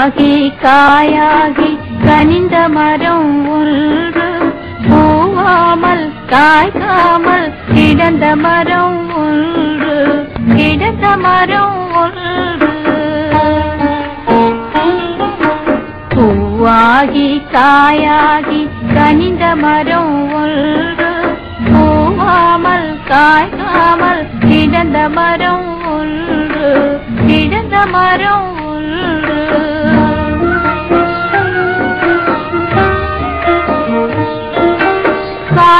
பூவாகி காயாகி கனிந்த மரம் ஒன்று. பூவாமல் காய்க்காமல் கிடந்த மரம் ஒன்று. கிடந்த மரம் ஒன்று. பூவாகி காயாகி கனிந்த மரம் ஒன்று. பூவாமல் காய்க்காமல் கிடந்த மரம் ஒன்று. கிடந்த மரம்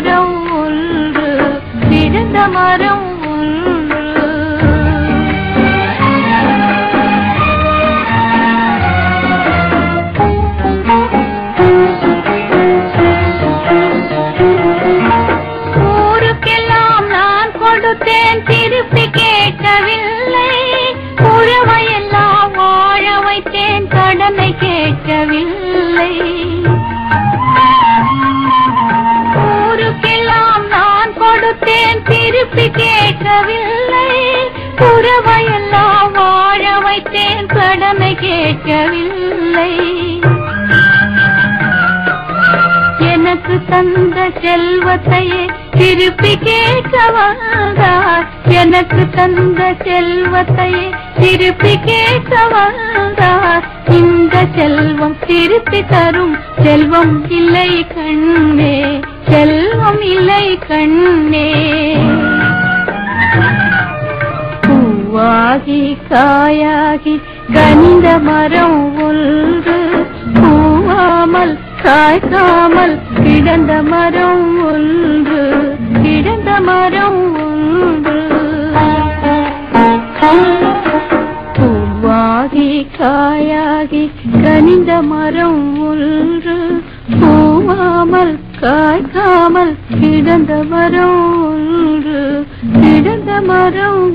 மரம் ஒன்று கிடந்த மரம் ஒன்று. ஊருக்கெல்லாம் நான் கொடுத்தேன் திருப்பி கேட்கவில்லை. உழவையெல்லாம் வாழ வைத்தேன் கடனை கேட்கவில்லை. திருப்பி கேட்கவில்லை. புறவையெல்லாம் வாழ வைத்தேன் கடனை கேட்கவில்லை. எனக்கு தந்த செல்வத்தையே திருப்பி கேட்க வந்தார் எனக்கு தந்த செல்வத்தையே திருப்பி கேட்க வந்தார் இந்த செல்வம் திருப்பி தரும் செல்வம் இல்லை கண்ணே. செல்வம் இல்லை கண்ணே. பூவாகி காயாகி கனிந்த மரம் ஒன்று பூவாமல் காய்க்காமல் கிடந்த மரம் ஒன்று கிடந்த மரம் ஒன்று பூவாகி காயாகி கனிந்த மரம் ஒன்று பூவாமல் காய்க்காமல் கிடந்த மரம் ஒன்று கிடந்த மரம்